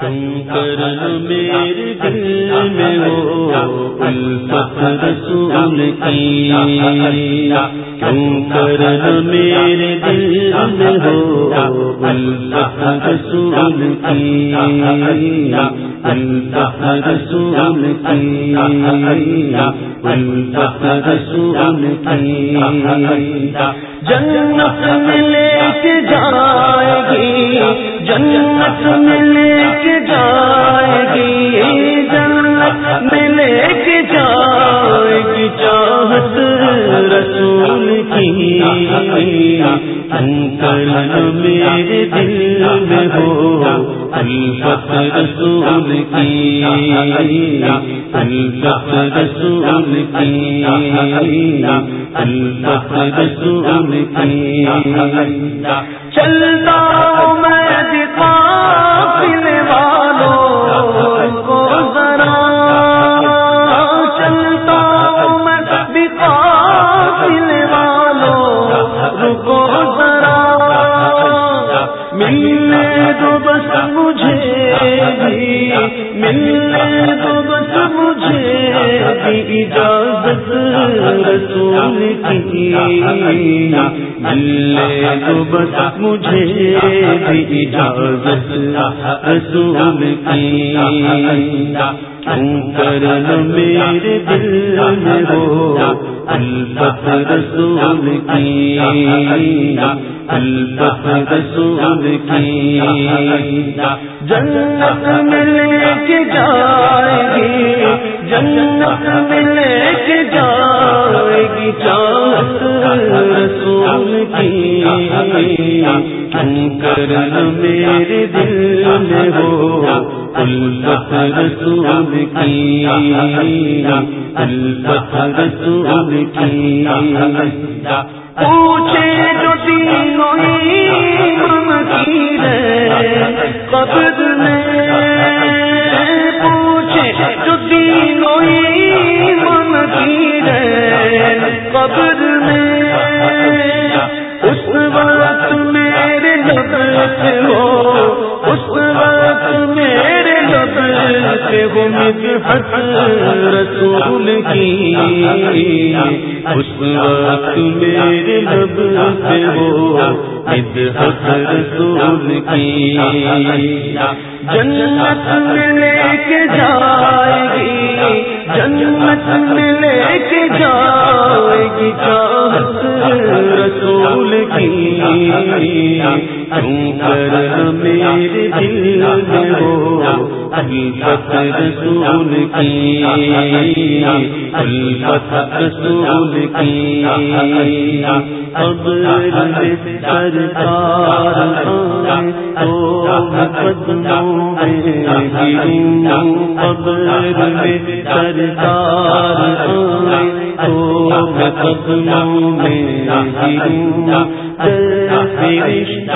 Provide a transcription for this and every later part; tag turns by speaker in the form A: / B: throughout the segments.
A: تم کر میرے دل میں ہو الفت رسول کی کیوں کر میرے دل میں ہو الفت رسول کی الفت رسول کی الفت رسول کی جنت میں لے کے جائے گی، جنت میں لے کے جائے گی، جنت میں لے کے جائے گی، چاہت رسول کی۔ کر میرے دل میں ہو الفت رسول کی الفت رسول کی الفت رسول کی۔ چلتا میں دکھا والوں کو ذرا۔ چلتا میں دکھا والوں رکو ذرا۔ ملنے بس مجھے بھی ملنے دو بس مجھے بھی اجازت رسول کی۔ ملنے دو بس مجھے بھی اجازت رسول کی۔ کر میرے دل میں ہو الفت رسول کی، الفت رسول کی۔ جنت میں لے کے جائے گی، جنت میں لے کے جائے گی چاہت رسول کی۔ کر میرے دل میں ہو الفت رسول کی الفت رسول کی۔ پوچھے جو تینوں ایمان قبر میں۔ پوچھے جو تینوں ایمان کی قبر میں۔ سے ہو رسول کی۔ اس وقت میرے لب سے ہو مدحت رسول کی۔ جنت میں لے کے جائے گی، جنت میں لے کے جائے گی چاہت رسول کی۔ کیوں کر میرے دل میں ہو الفت رسول کی الفت رسول کی قبر میں سرکار تو قدموں میں گروں قبر میں سرکار تو قدموں میں گروں تو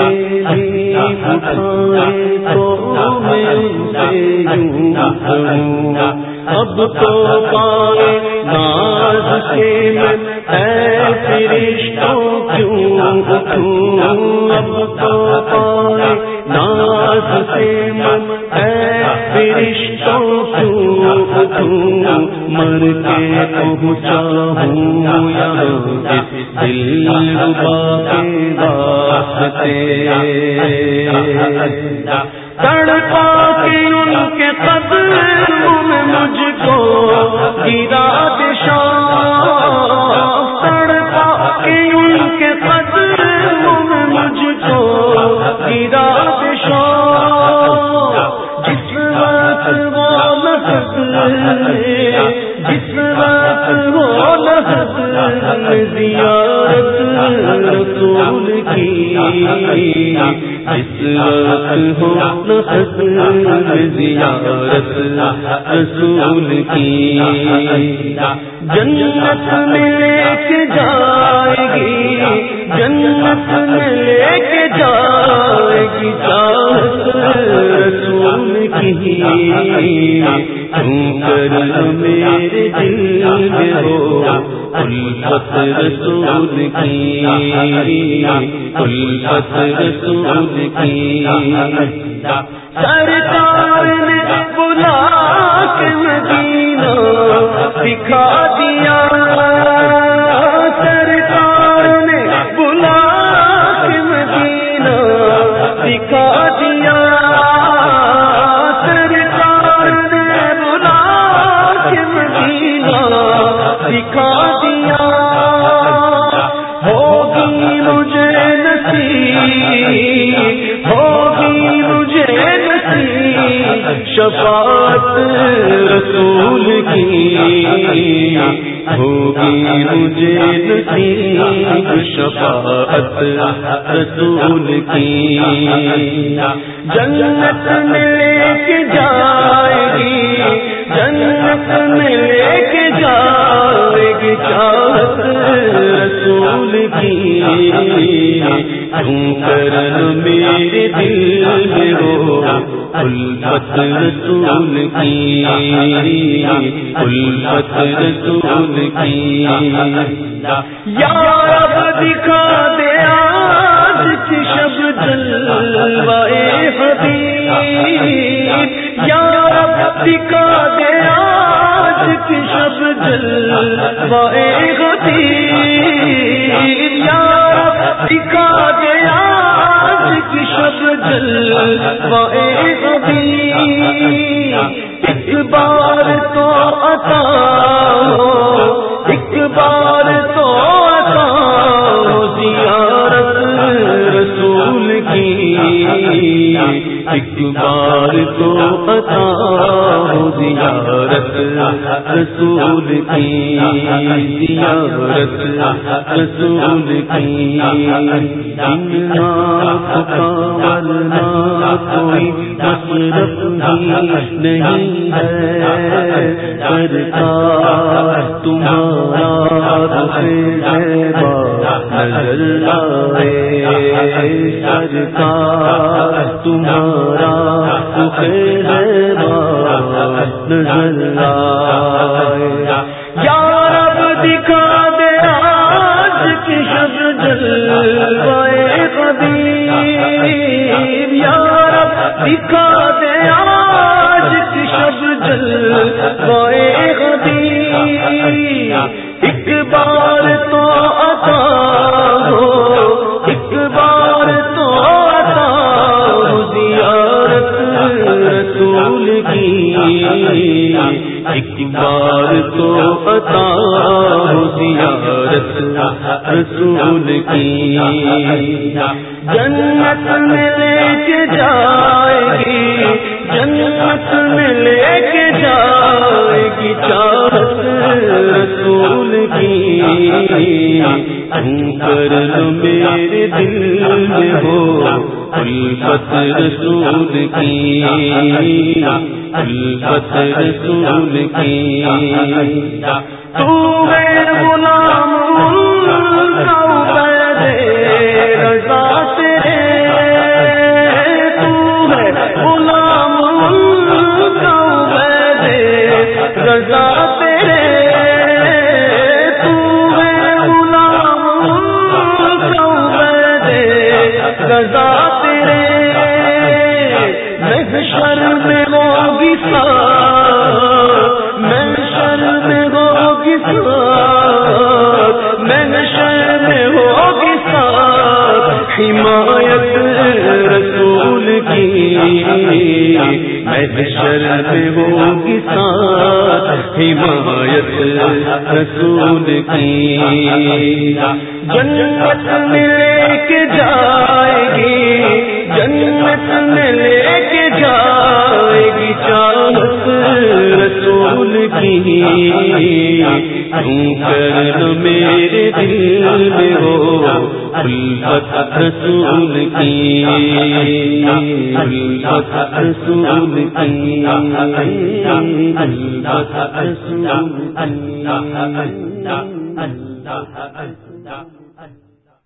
A: اب تو پائے ناز کے میں ایسے کیوں اب تو پائے ناز سے میں ایسے رشتوں کیوں اٹھوں، مر کے پہنچا ہوں یہاں دل ربا کے واسطے تڑپا کے ان کے قدموں میں مجھ کو، گرا دشا زیارت رسول کی۔ جنت میں لے کے جائے گی، جنت میں لے کے جائے گی رسول کی۔ تم کر میرے دل میں ہو الفت رسول کی۔ الفت رسول کی۔ سرکار کے مدینہ دکھا دیا۔ سرکار نے بلا کے مدینہ دکھا دیا۔ سرکار نے بلا کے مدینہ دکھا دیا۔ ہوگی مجھے نصیب، ہوگی مجھے نصیب شفاعت رسول کی ہوگی مجھے نصیب شفاعت رسول کی۔ جنت میں لے کے جائے گی، جنت میں لے کے جائے گی چاہت رسول کی۔ تم کرن میرے دل میں ہو الفت رسول کی۔ الفت رسول کی۔ یا رب دکھا دے آج کی شب جلوائے حبیب۔ یا رب دکھا دے آج کی شب جلوائے حبیب یا رب دکھا دے آج کی شب جلوائے حبیب ایک بار تو عطا ہو، ایک بار تو عطا ہو، زیارت رسول کی۔ ایک رسول کی زیارت، رسول کی ورنہ کوئی مصرف ہی نہیں ہے سرکار تمہارا نظر آئے سرکار تمہارا نظر آئے یا رب دکھا دے آج کی شب جلوائے قدیر یا رب دکھا دے آج کی شب جلوائے قدیر ایک بار زیارت رسول کی۔ جنت میں لے کے جائے گی، جنت میں لے کے جائے گی چاہت رسول کی۔ تم کر لو میرے دل میں ہو، الفت رسول کی۔ الفت رسول کی۔ تو محشر میں شرم سا محشر میں ہوگی میں ہوگی سا حمایت رسول کی میں حمایت رسول کی۔ جنت میں لے کے جائے گی جنت میں لے کے جائے گی چاہت رسول کی تم کر میرے دل میں ہو الفت رسول کی الفت رسول کی الفت رسول کی